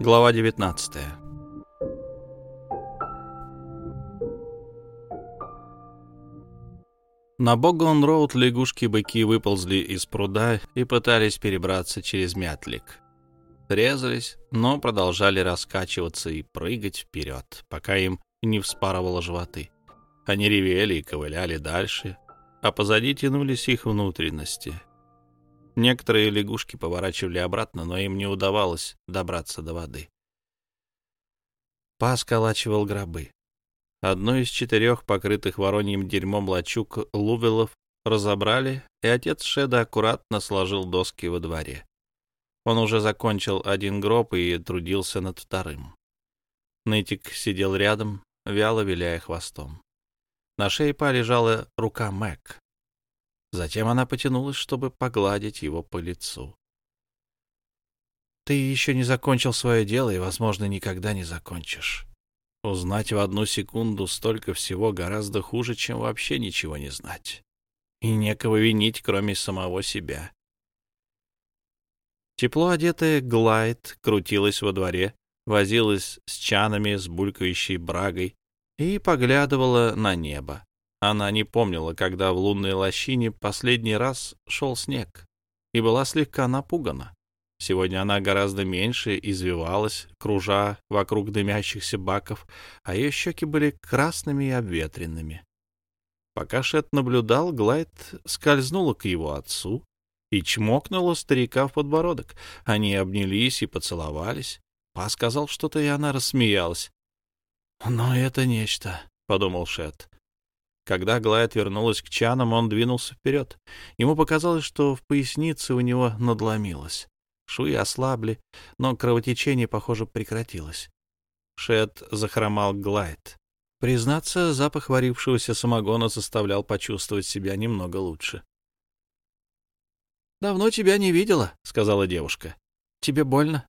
Глава 19 На Богон-Роуд лягушки-быки выползли из пруда и пытались перебраться через мятлик. Резались, но продолжали раскачиваться и прыгать вперед, пока им не вспарывало животы. Они ревели и ковыляли дальше, а позади тянулись их внутренности. Некоторые лягушки поворачивали обратно, но им не удавалось добраться до воды. Па сколачивал гробы. Одну из четырех покрытых вороньим дерьмом лачуг Лувелов разобрали, и отец Шеда аккуратно сложил доски во дворе. Он уже закончил один гроб и трудился над вторым. Нытик сидел рядом, вяло виляя хвостом. На шее Па лежала рука Мэг. Затем она потянулась, чтобы погладить его по лицу. «Ты еще не закончил свое дело и, возможно, никогда не закончишь. Узнать в одну секунду столько всего гораздо хуже, чем вообще ничего не знать. И некого винить, кроме самого себя. Тепло одетая Глайд крутилась во дворе, возилась с чанами, с булькающей брагой и поглядывала на небо. Она не помнила, когда в лунной лощине последний раз шел снег, и была слегка напугана. Сегодня она гораздо меньше извивалась, кружа вокруг дымящихся баков, а ее щеки были красными и обветренными. Пока Шет наблюдал, Глайд скользнула к его отцу и чмокнула старика в подбородок. Они обнялись и поцеловались. Па сказал что-то, и она рассмеялась. «Но это нечто», — подумал Шет. Когда Глайд вернулась к чанам, он двинулся вперед. Ему показалось, что в пояснице у него надломилось. Швы ослабли, но кровотечение, похоже, прекратилось. Шет захромал Глайд. Признаться, запах варившегося самогона заставлял почувствовать себя немного лучше. «Давно тебя не видела», — сказала девушка. «Тебе больно?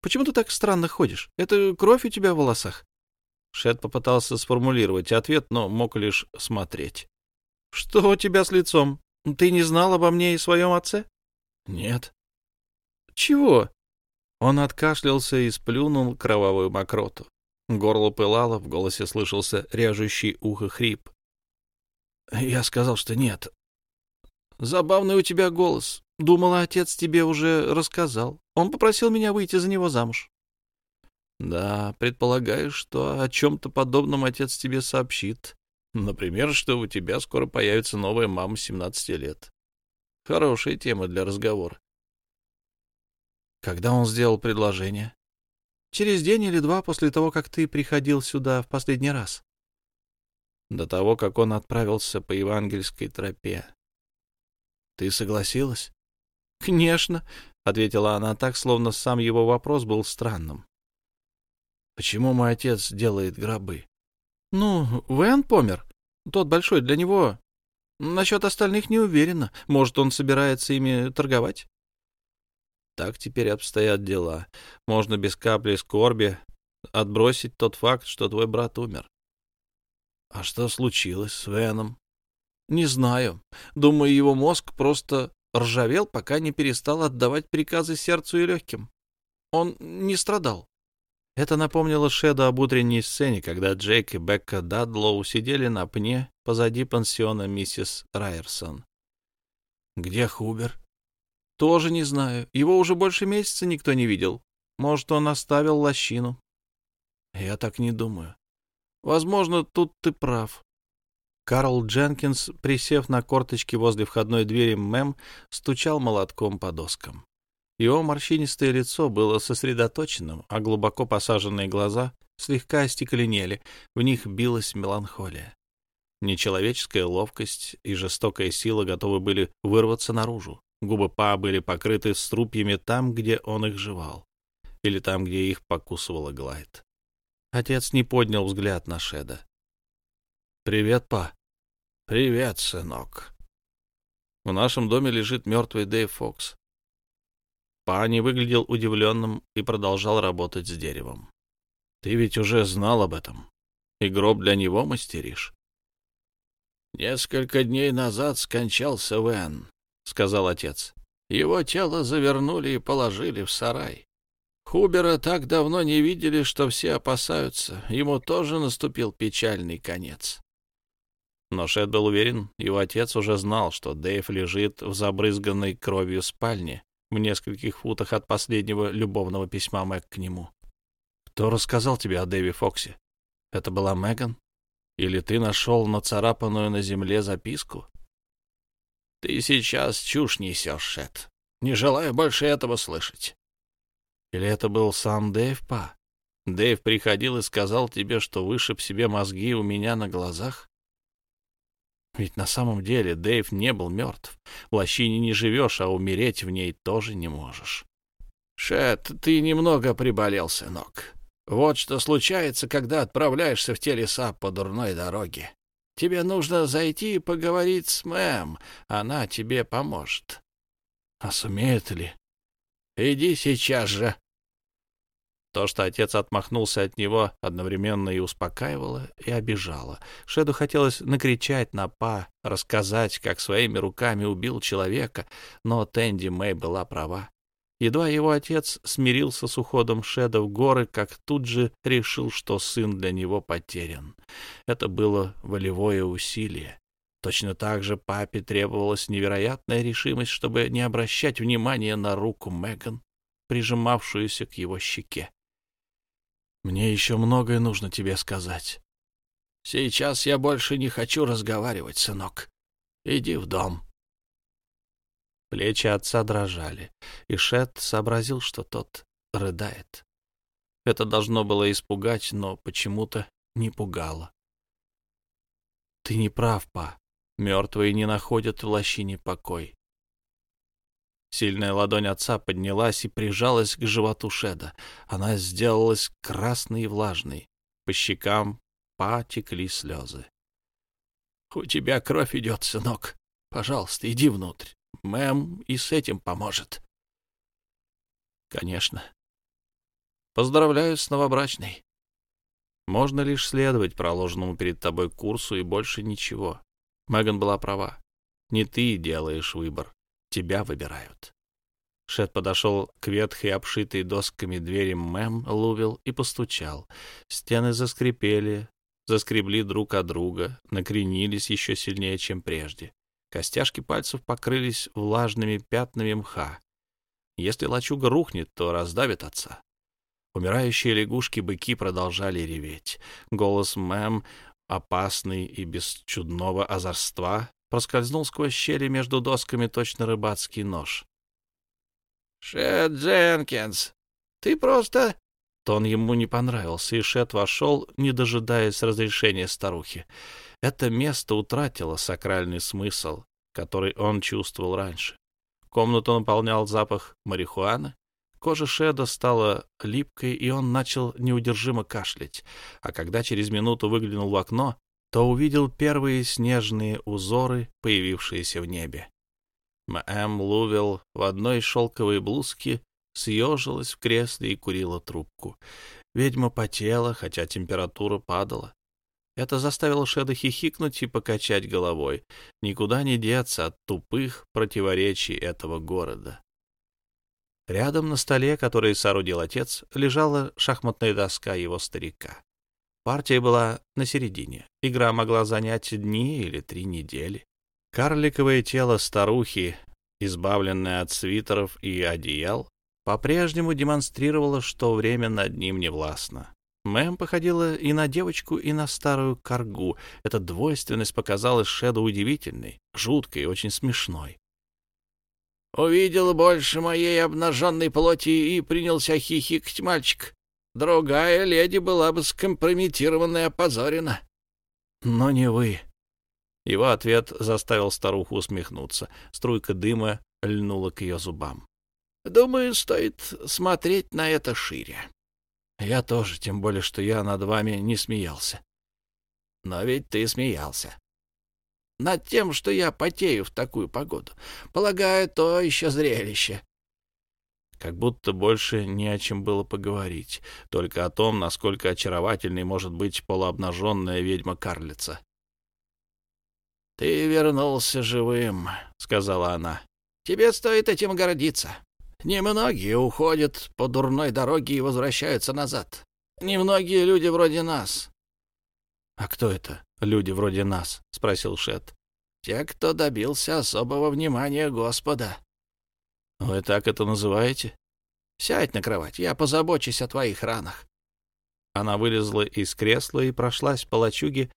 Почему ты так странно ходишь? Это кровь у тебя в волосах?» Шет попытался сформулировать ответ, но мог лишь смотреть. «Что у тебя с лицом? Ты не знал обо мне и своем отце?» «Нет». «Чего?» Он откашлялся и сплюнул кровавую мокроту. Горло пылало, в голосе слышался ряжущий ухо хрип. «Я сказал, что нет». «Забавный у тебя голос. Думала, отец тебе уже рассказал. Он попросил меня выйти за него замуж». «Да, предполагаю, что о чем-то подобном отец тебе сообщит. Например, что у тебя скоро появится новая мама 17 лет. Хорошая тема для разговора. Когда он сделал предложение? Через день или два после того, как ты приходил сюда в последний раз. До того, как он отправился по евангельской тропе. Ты согласилась? Конечно, — ответила она так, словно сам его вопрос был странным. Почему мой отец делает гробы? Ну, Вэн помер. Тот большой для него. Насчет остальных не уверена. Может, он собирается ими торговать? Так теперь обстоят дела. Можно без капли скорби отбросить тот факт, что твой брат умер. А что случилось с Веном? Не знаю. Думаю, его мозг просто ржавел, пока не перестал отдавать приказы сердцу и легким. Он не страдал. Это напомнило Шеду об утренней сцене, когда Джейк и Бекка Дадлоу сидели на пне позади пансиона миссис Райерсон. «Где Хубер?» Тоже не знаю. Его уже больше месяца никто не видел. Может, он оставил лощину. Я так не думаю. Возможно, тут ты прав. Карл Дженкинс, присев на корточки возле входной двери Мэм, стучал молотком по доскам. Его морщинистое лицо было сосредоточенным, а глубоко посаженные глаза слегка остекленели, в них билась меланхолия. Нечеловеческая ловкость и жестокая сила готовы были вырваться наружу. Губы Па были покрыты струпьями там, где он их жевал, или там, где их покусывала Глайд. Отец не поднял взгляд на Шеда. «Привет, Па». «Привет, сынок». В нашем доме лежит мертвый Дэйв Фокс. Па не выглядел удивленным и продолжал работать с деревом. «Ты ведь уже знал об этом, и гроб для него мастеришь». Несколько дней назад скончался Вен. — сказал отец. Его тело завернули и положили в сарай. Хубера так давно не видели, что все опасаются. Ему тоже наступил печальный конец. Но Шет был уверен, его отец уже знал, что Дэйв лежит в забрызганной кровью спальне в нескольких футах от последнего любовного письма Мэг к нему. «Кто рассказал тебе о Дэйве Фоксе? Это была Меган? Или ты нашел нацарапанную на земле записку?» «Ты сейчас чушь несешь, Шет. Не желаю больше этого слышать». «Или это был сам Дэйв, па? Дэйв приходил и сказал тебе, что вышиб себе мозги у меня на глазах?» Ведь на самом деле Дэйв не был мертв. В лощине не живешь, а умереть в ней тоже не можешь. Шет, ты немного приболел, сынок. Вот что случается, когда отправляешься в те леса по дурной дороге. Тебе нужно зайти и поговорить с мэм. Она тебе поможет. А сумеет ли? Иди сейчас же. То, что отец отмахнулся от него, одновременно и успокаивало, и обижало. Шеду хотелось накричать на Па, рассказать, как своими руками убил человека, но Тенди Мэй была права. Едва его отец смирился с уходом Шеда в горы, как тут же решил, что сын для него потерян. Это было волевое усилие. Точно так же папе требовалась невероятная решимость, чтобы не обращать внимания на руку Меган, прижимавшуюся к его щеке. Мне еще многое нужно тебе сказать. Сейчас я больше не хочу разговаривать, сынок. Иди в дом. Плечи отца дрожали, и Шет сообразил, что тот рыдает. Это должно было испугать, но почему-то не пугало. Ты не прав, па. Мертвые не находят в лощине покой. Сильная ладонь отца поднялась и прижалась к животу Шеда. Она сделалась красной и влажной. По щекам потекли слезы. — У тебя кровь идет, сынок. Пожалуйста, иди внутрь. Мэм и с этим поможет. — Конечно. — Поздравляю с новобрачной. Можно лишь следовать проложенному перед тобой курсу и больше ничего. Меган была права. Не ты делаешь выбор тебя выбирают. Шет подошел к ветхой, обшитой досками двери Мэм Лувил и постучал. Стены заскрипели, заскребли друг от друга, накренились еще сильнее, чем прежде. Костяшки пальцев покрылись влажными пятнами мха. Если лачуга рухнет, то раздавит отца. Умирающие лягушки-быки продолжали реветь. Голос Мэм, опасный и без чудного озорства, проскользнул сквозь щели между досками точно рыбацкий нож. «Шет Дженкинс, ты просто...» Тон ему не понравился, и Шет вошел, не дожидаясь разрешения старухи. Это место утратило сакральный смысл, который он чувствовал раньше. Комнату наполнял запах марихуаны, Кожа Шеда стала липкой, и он начал неудержимо кашлять. А когда через минуту выглянул в окно, то увидел первые снежные узоры, появившиеся в небе. Мэм Лувел в одной шелковой блузке съежилась в кресле и курила трубку. Ведьма потела, хотя температура падала. Это заставило Шеда хихикнуть и покачать головой. Никуда не деться от тупых противоречий этого города. Рядом на столе, который соорудил отец, лежала шахматная доска его старика. Партия была на середине. Игра могла занять дни или три недели. Карликовое тело старухи, избавленное от свитеров и одеял, по-прежнему демонстрировало, что время над ним не властно. Мэм походила и на девочку, и на старую коргу. Эта двойственность показалась Шеду удивительной, жуткой и очень смешной. «Увидел больше моей обнаженной плоти и принялся хихикать мальчик. Другая леди была бы скомпрометирована и опозорена. Но не вы. Его ответ заставил старуху усмехнуться. Струйка дыма льнула к ее зубам. Думаю, стоит смотреть на это шире. Я тоже, тем более, что я над вами не смеялся. Но ведь ты смеялся. Над тем, что я потею в такую погоду. Полагаю, то еще зрелище как будто больше не о чем было поговорить, только о том, насколько очаровательной может быть полуобнаженная ведьма-карлица. «Ты вернулся живым», — сказала она. «Тебе стоит этим гордиться. Немногие уходят по дурной дороге и возвращаются назад. Немногие люди вроде нас. — А кто это, люди вроде нас? — спросил Шет. — Те, кто добился особого внимания Господа. — Вы так это называете? — Сядь на кровать, я позабочусь о твоих ранах. Она вылезла из кресла и прошлась по лачуге,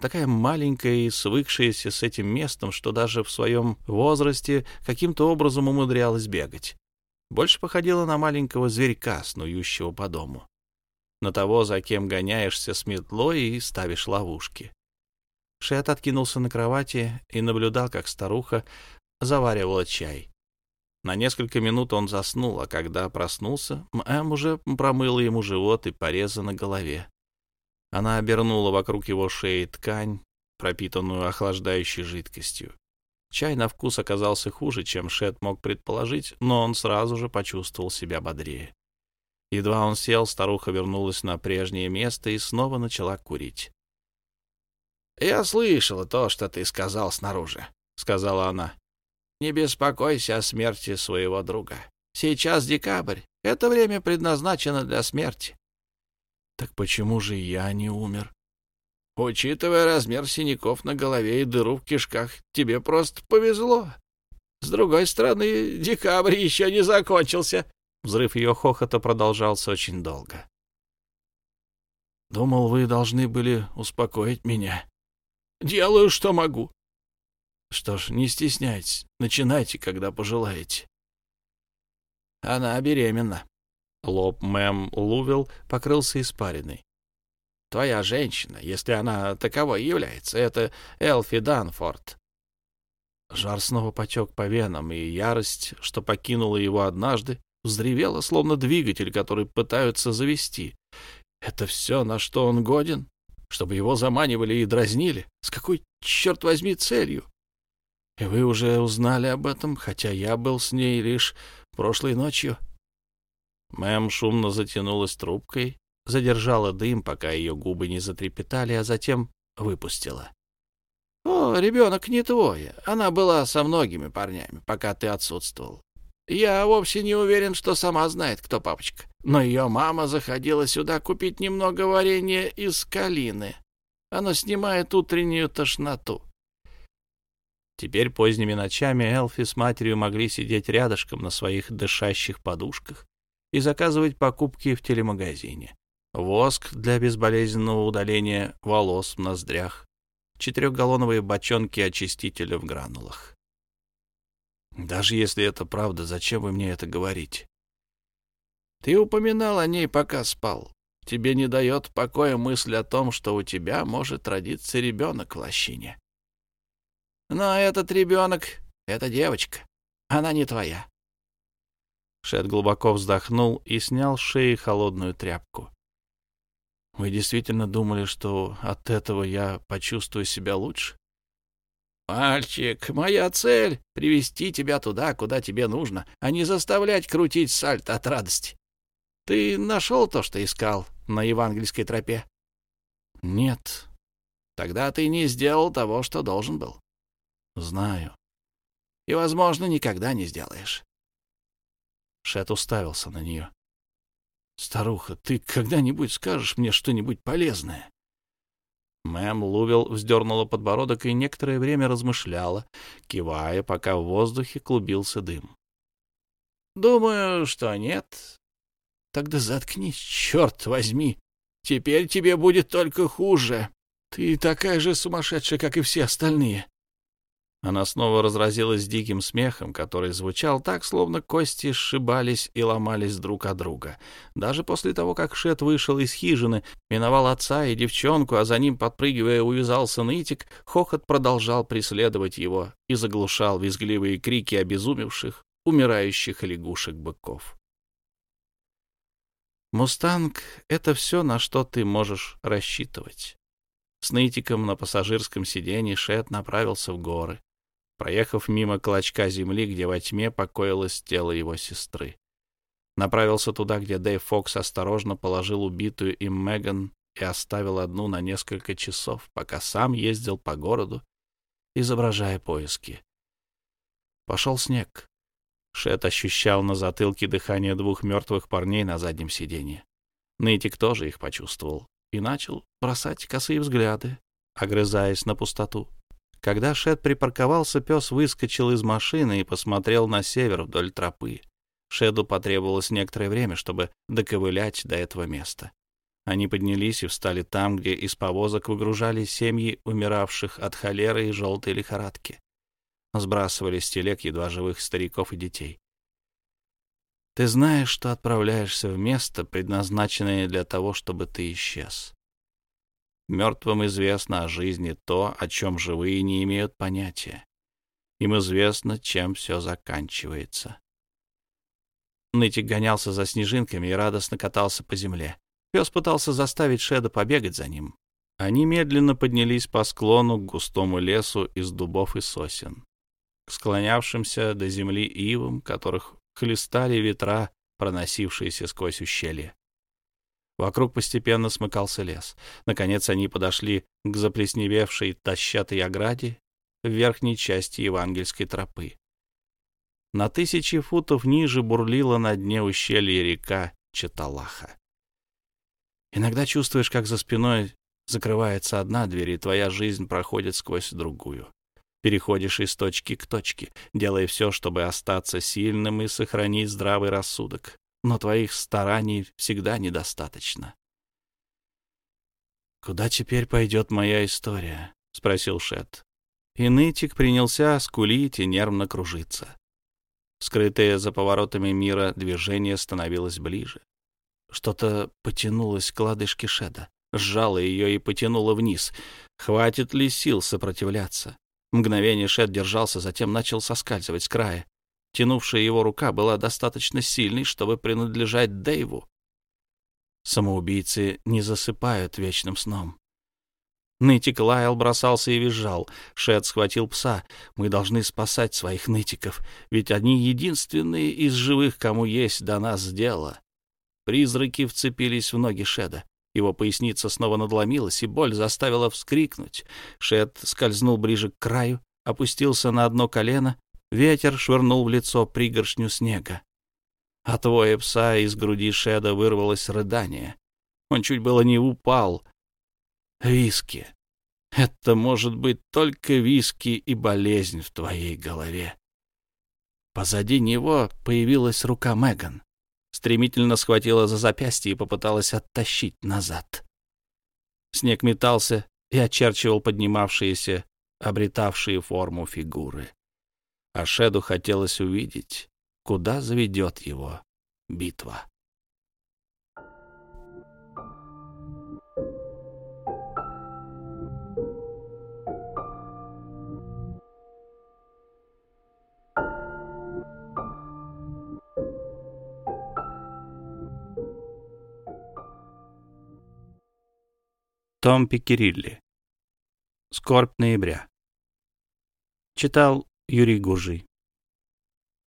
такая маленькая и свыкшаяся с этим местом, что даже в своем возрасте каким-то образом умудрялась бегать. Больше походила на маленького зверька, снующего по дому. На того, за кем гоняешься с метлой и ставишь ловушки. Шет откинулся на кровати и наблюдал, как старуха заваривала чай. На несколько минут он заснул, а когда проснулся, Мэм уже промыла ему живот и порезы на голове. Она обернула вокруг его шеи ткань, пропитанную охлаждающей жидкостью. Чай на вкус оказался хуже, чем Шет мог предположить, но он сразу же почувствовал себя бодрее. Едва он сел, старуха вернулась на прежнее место и снова начала курить. «Я слышала то, что ты сказал снаружи», — сказала она. Не беспокойся о смерти своего друга. Сейчас декабрь. Это время предназначено для смерти. Так почему же я не умер? Учитывая размер синяков на голове и дыру в кишках, тебе просто повезло. С другой стороны, декабрь еще не закончился. Взрыв ее хохота продолжался очень долго. Думал, вы должны были успокоить меня. Делаю, что могу. Что ж, не стесняйтесь, начинайте, когда пожелаете. Она беременна. Лоб мэм Лувел покрылся испариной. Твоя женщина, если она таковой является, это Элфи Данфорд. Жар снова потек по венам, и ярость, что покинула его однажды, взревела, словно двигатель, который пытаются завести. Это все, на что он годен? Чтобы его заманивали и дразнили? С какой, черт возьми, целью? И вы уже узнали об этом, хотя я был с ней лишь прошлой ночью. Мэм шумно затянулась трубкой, задержала дым, пока ее губы не затрепетали, а затем выпустила. — О, ребенок не твой. Она была со многими парнями, пока ты отсутствовал. Я вовсе не уверен, что сама знает, кто папочка. Но ее мама заходила сюда купить немного варенья из калины. Оно снимает утреннюю тошноту. Теперь поздними ночами Элфи с матерью могли сидеть рядышком на своих дышащих подушках и заказывать покупки в телемагазине. Воск для безболезненного удаления волос в ноздрях, четырехгаллоновые бочонки очистителя в гранулах. Даже если это правда, зачем вы мне это говорите? Ты упоминал о ней, пока спал. Тебе не дает покоя мысль о том, что у тебя может родиться ребенок в лощине. Но этот ребенок — это девочка. Она не твоя. Шет глубоко вздохнул и снял с шеи холодную тряпку. «Вы действительно думали, что от этого я почувствую себя лучше?» «Мальчик, моя цель — привести тебя туда, куда тебе нужно, а не заставлять крутить сальт от радости. Ты нашел то, что искал на евангельской тропе?» «Нет». «Тогда ты не сделал того, что должен был. Знаю. И, возможно, никогда не сделаешь. Шет уставился на нее. Старуха, ты когда-нибудь скажешь мне что-нибудь полезное? Мэм Лувел вздернула подбородок и некоторое время размышляла, кивая, пока в воздухе клубился дым. — Думаю, что нет. — Тогда заткнись, черт возьми. Теперь тебе будет только хуже. Ты такая же сумасшедшая, как и все остальные. Она снова разразилась диким смехом, который звучал так, словно кости сшибались и ломались друг от друга. Даже после того, как Шет вышел из хижины, миновал отца и девчонку, а за ним, подпрыгивая, увязался нытик, хохот продолжал преследовать его и заглушал визгливые крики обезумевших, умирающих лягушек-быков. «Мустанг — это все, на что ты можешь рассчитывать». С нытиком на пассажирском сиденье Шет направился в горы проехав мимо клочка земли, где во тьме покоилось тело его сестры. Направился туда, где Дэйв Фокс осторожно положил убитую им Меган и оставил одну на несколько часов, пока сам ездил по городу, изображая поиски. Пошел снег. Шет ощущал на затылке дыхание двух мертвых парней на заднем сиденье. Нытик тоже их почувствовал и начал бросать косые взгляды, огрызаясь на пустоту. Когда Шет припарковался, пес выскочил из машины и посмотрел на север вдоль тропы. Шеду потребовалось некоторое время, чтобы доковылять до этого места. Они поднялись и встали там, где из повозок выгружали семьи умиравших от холеры и желтой лихорадки. Сбрасывали с телег едва живых стариков и детей. Ты знаешь, что отправляешься в место, предназначенное для того, чтобы ты исчез. Мертвым известно о жизни то, о чем живые не имеют понятия. Им известно, чем все заканчивается. Нытик гонялся за снежинками и радостно катался по земле. Пес пытался заставить Шеда побегать за ним. Они медленно поднялись по склону к густому лесу из дубов и сосен, к склонявшимся до земли ивам, которых хлестали ветра, проносившиеся сквозь ущелье. Вокруг постепенно смыкался лес. Наконец они подошли к заплесневевшей тощатой ограде в верхней части евангельской тропы. На тысячи футов ниже бурлила на дне ущелья река Чаталаха. Иногда чувствуешь, как за спиной закрывается одна дверь, и твоя жизнь проходит сквозь другую. Переходишь из точки к точке, делая все, чтобы остаться сильным и сохранить здравый рассудок. Но твоих стараний всегда недостаточно. «Куда теперь пойдет моя история?» — спросил Шет. И нытик принялся скулить и нервно кружиться. Скрытое за поворотами мира движение становилось ближе. Что-то потянулось к лодыжке Шеда, сжало ее и потянуло вниз. Хватит ли сил сопротивляться? Мгновение Шед держался, затем начал соскальзывать с края. Тянувшая его рука была достаточно сильной, чтобы принадлежать Дэйву. Самоубийцы не засыпают вечным сном. Нытик лаял, бросался и визжал. Шед схватил пса. Мы должны спасать своих нытиков, ведь они единственные из живых, кому есть до нас дело. Призраки вцепились в ноги Шеда. Его поясница снова надломилась, и боль заставила вскрикнуть. Шед скользнул ближе к краю, опустился на одно колено. Ветер швырнул в лицо пригоршню снега. От воя пса из груди Шеда вырвалось рыдание. Он чуть было не упал. Виски. Это может быть только виски и болезнь в твоей голове. Позади него появилась рука Меган стремительно схватила за запястье и попыталась оттащить назад. Снег метался и очерчивал поднимавшиеся, обретавшие форму фигуры. А Шеду хотелось увидеть, куда заведет его битва. Том Пикерилли. Скорбь ноября. Читал Юрий Гужий.